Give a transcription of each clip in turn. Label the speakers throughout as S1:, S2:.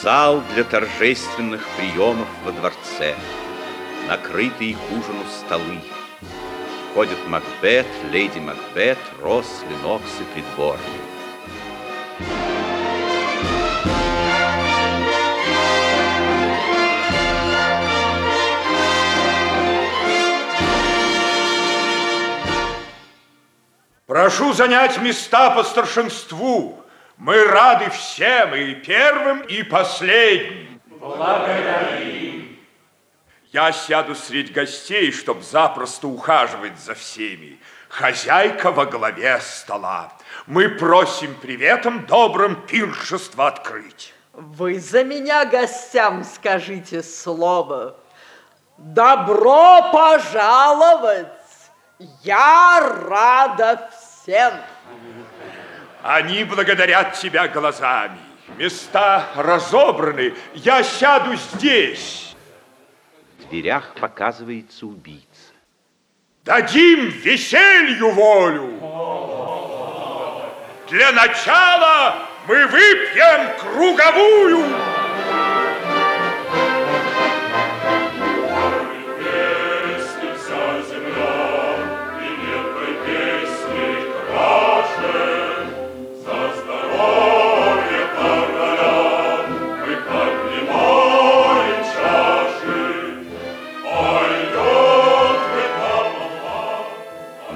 S1: Зал для торжественных приемов во дворце. Накрытые к ужину столы. Входят Макбет, леди Макбет, Росс, Ленокс и придворные.
S2: Прошу занять места по старшинству. Мы рады всем, и первым, и последним.
S3: Благодарим.
S2: Я сяду среди гостей, чтобы запросто ухаживать за всеми. Хозяйка во главе стола. Мы просим приветом добрым пиршество открыть.
S4: Вы за меня гостям скажите слово. Добро пожаловать! Я рада всем.
S2: Они благодарят тебя глазами. Места разобраны. Я сяду здесь.
S1: В дверях показывается убийца.
S2: Дадим веселью волю. Для начала мы выпьем круговую.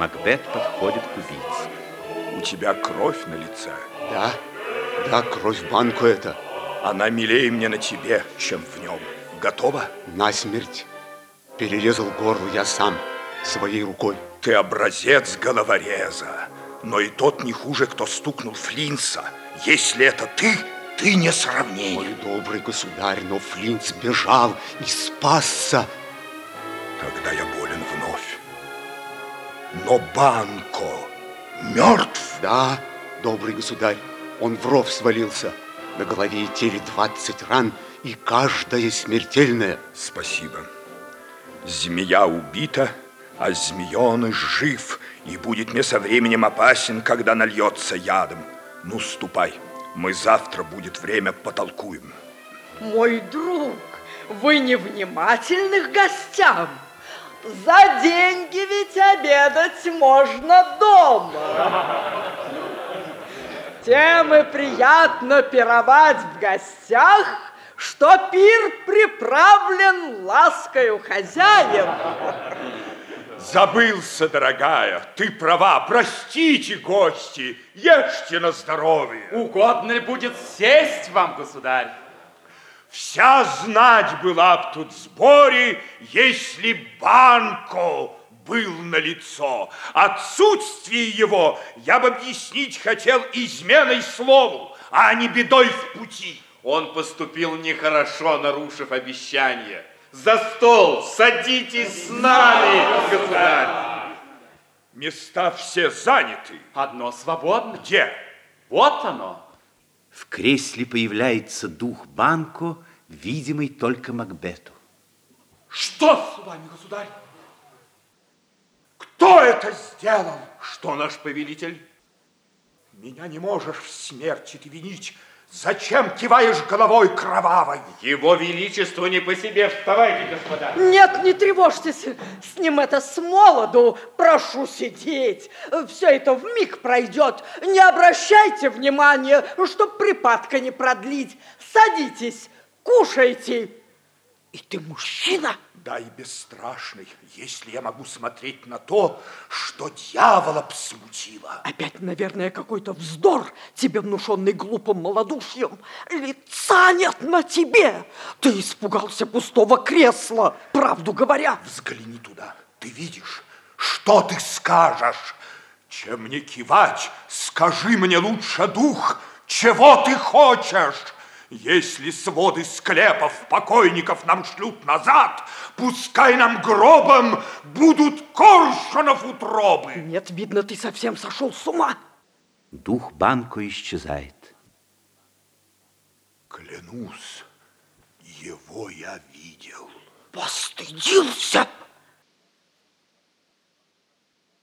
S1: Макбет подходит к убийце.
S2: У тебя кровь на лице.
S5: Да, да, кровь банку это.
S2: Она милее мне на тебе, чем в нем. Готова?
S5: На смерть. Перерезал горло я сам, своей рукой.
S2: Ты образец головореза, но и тот не хуже, кто стукнул Флинса. Если это ты, ты не сравнен.
S5: Мой добрый государь, но Флинс бежал и спасся.
S2: Тогда я вновь. Но Банко мертв?
S5: Да, добрый государь, он в ров свалился. На голове и теле 20 ран, и каждая смертельная.
S2: Спасибо. Змея убита, а змееныш жив и будет мне со временем опасен, когда нальется ядом. Ну, ступай, мы завтра будет время потолкуем.
S4: Мой друг, вы невнимательны к гостям. За деньги ведь обедать можно дома. Тем и приятно пировать в гостях, что пир приправлен ласкою хозяев.
S2: Забылся, дорогая, ты права, простите, гости, ешьте на здоровье.
S3: Угодно ли будет сесть вам, государь?
S2: Вся знать была б тут в сборе, если Банко был на лицо. Отсутствие его я бы объяснить хотел изменой слову, а не бедой в пути.
S3: Он поступил нехорошо, нарушив обещание. За стол садитесь с нами, государь.
S2: Места все заняты.
S3: Одно свободно.
S2: Где?
S3: Вот оно.
S1: В кресле появляется дух Банко, видимый только Макбету.
S3: Что с вами, государь?
S2: Кто это сделал?
S3: Что наш повелитель?
S2: Меня не можешь в смерти ты винить. Зачем киваешь головой кровавой?
S3: Его величество не по себе. Вставайте, господа.
S4: Нет, не тревожьтесь, с ним это с молоду. Прошу сидеть. Все это в миг пройдет. Не обращайте внимания, чтоб припадка не продлить. Садитесь, кушайте. И ты мужчина?
S2: Да и бесстрашный, если я могу смотреть на то, что дьявола смутило.
S4: Опять, наверное, какой-то вздор, тебе внушенный глупым малодушием. Лица нет на тебе. Ты испугался пустого кресла, правду говоря.
S2: Взгляни туда, ты видишь, что ты скажешь? Чем мне кивать, скажи мне лучше, дух, чего ты хочешь? Если своды склепов покойников нам шлют назад, пускай нам гробом будут коршунов утробы.
S4: Нет, видно, ты совсем сошел с ума.
S1: Дух Банко исчезает.
S2: Клянусь, его я видел.
S4: Постыдился?